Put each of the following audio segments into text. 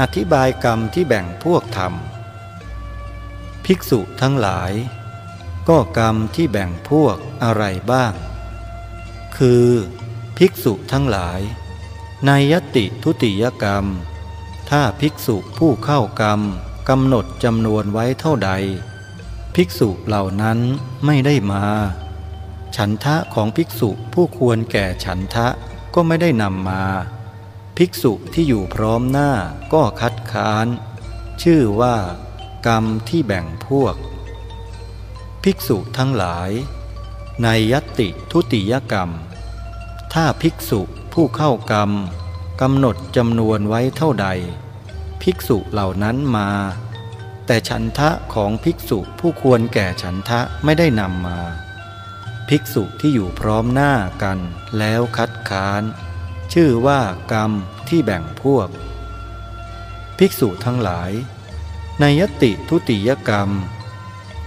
อธิบายกรรมที่แบ่งพวกทำภิกษุทั้งหลาย ก็กรรมที่แบ่งพวกอะไรบ้าง คือ ภิกษุทั้งหลาย ในยติทุติยกรรม ถ้าภิกษุผู้เข้ากรรมกำหนดจำนวนไว้เท่าใด ภิกษุเหล่านั้นไม่ได้มา ฉันทะของภิกษุผู้ควรแก่ฉันทะก็ไม่ได้นำมา ภิกษุที่อยู่พร้อมหน้าก็คัดค้าน ชื่อว่า กรรมที่แบ่งพวก ภิกษุทั้งหลาย ในยติทุติยกรรม ถ้าภิกษุผู้เข้ากรรมกำหนดจำนวนไว้เท่าใด ภิกษุเหล่านั้นมา แต่ฉันทะของภิกษุผู้ควรแก่ฉันทะไม่ได้นำมา ภิกษุที่อยู่พร้อมหน้ากันแล้วคัดค้าน ชื่อว่ากรรมที่แบ่งพวก ภิกษุทั้งหลาย ในยติทุติยกรรม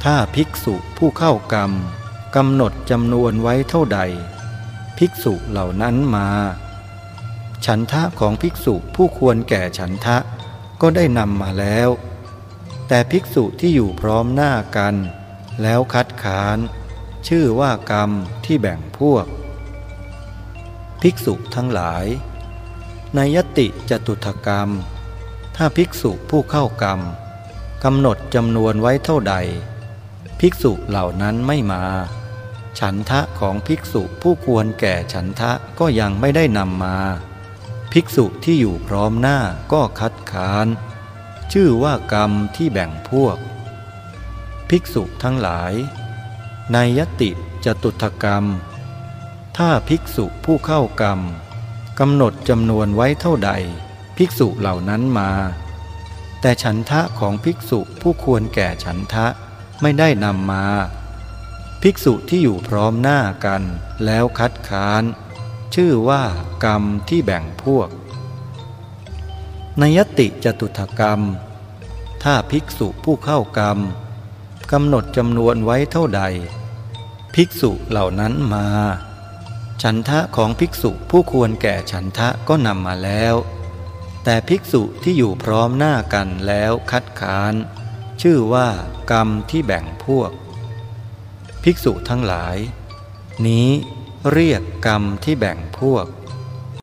ถ้าภิกษุผู้เข้ากรรมกำหนดจำนวนไว้เท่าใด ภิกษุเหล่านั้นมา ฉันทะของภิกษุผู้ควรแก่ฉันทะก็ได้นำมาแล้ว แต่ภิกษุที่อยู่พร้อมหน้ากัน แล้วคัดค้าน ชื่อว่ากรรมที่แบ่งพวก ภิกษุทั้งหลาย ในยติจตุถกรรม ถ้าภิกษุผู้เข้ากรรมกำหนดจำนวนไว้เท่าใด ภิกษุเหล่านั้นไม่มา ฉันทะของภิกษุผู้ควรแก่ฉันทะก็ยังไม่ได้นำมา ภิกษุที่อยู่พร้อมหน้าก็คัดค้าน ชื่อว่ากรรมที่แบ่งพวก ภิกษุทั้งหลาย ในยติจตุถกรรม ถ้าภิกษุผู้เข้ากรรมกำหนดจำนวนไว้เท่าใด ภิกษุเหล่านั้นมา แต่ฉันทะของภิกษุผู้ควรแก่ฉันทะไม่ได้นำมา ภิกษุที่อยู่พร้อมหน้ากันแล้วคัดค้าน ชื่อว่ากรรมที่แบ่งพวกนยติจตุถกรรม ถ้าภิกษุผู้เข้ากรรมกำหนดจำนวนไว้เท่าใด ภิกษุเหล่านั้นมา ฉันทะของภิกษุผู้ควรแก่ฉันทะก็นำมาแล้ว แต่ภิกษุที่อยู่พร้อมหน้ากันแล้วคัดค้าน ชื่อว่ากรรมที่แบ่งพวก ภิกษุทั้งหลาย นี้เรียกกรรมที่แบ่งพวก